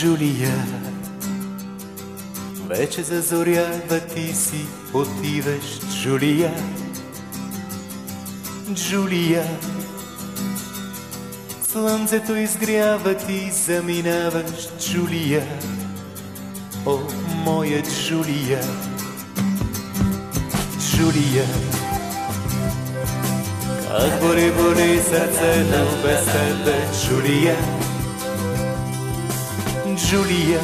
Джулия, вече зазорява ти си отиваш, Джулия. Джулия, слънцето изгрява ти заминаваш, Джулия. О, моя Джулия, Джулия. Как боли, боли сърцето без тебе, Джулия. Джулия.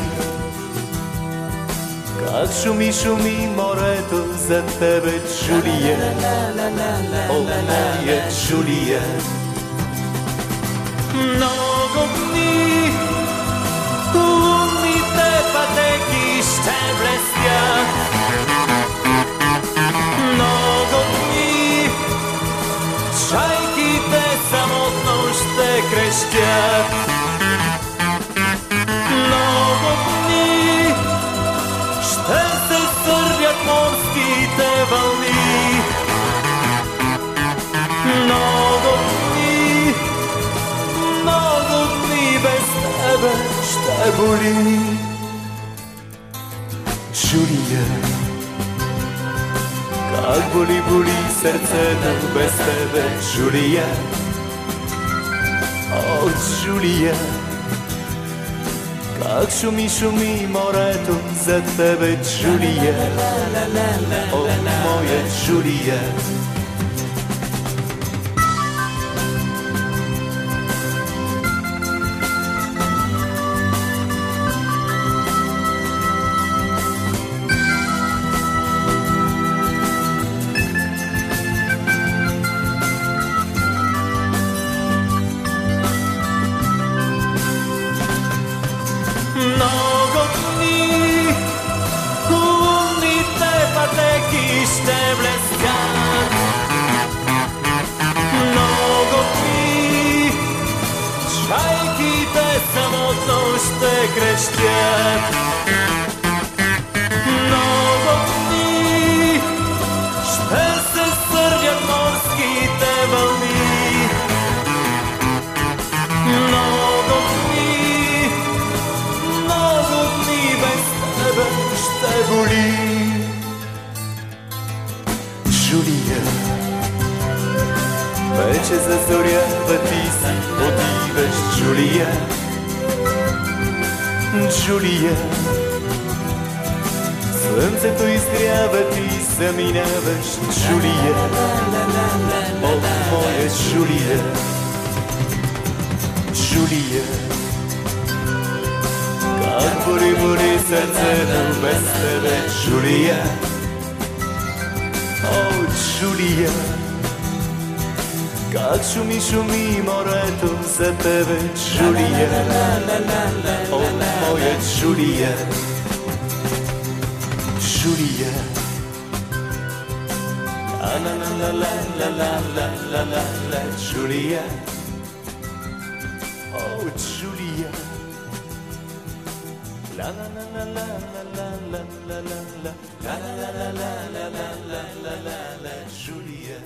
Как шуми, шуми морето за тебе, Джулия. О, моя Джулия. Много дни лунните пътеки ще блестят. Много дни чайките самотно ще крещят. I believe Julia Kak boli boli serce nam bez tebe Julia oh, Julia Kak šumi šumi more tu Julia oh, moje Julia Mnogo umnite pateki ste bleskak Mnogo knjih šajkite samotno ste kreštjak Veče za zorja, pa ti si odivaš Đulija Đulija Слънцето изгрява, ти заминаваш Джулия О, моя Джулия Джулия Как бори, бори сърцето без тебе Джулия О, Джулия Как шуми, шуми морето за тебе, Джулия. О, моя Джулия. Джулия. А ла ла ла ла ла ла ла ла ла Джулия. О, Джулия. La la la la la la la la la la la la la la la la la la la la Julia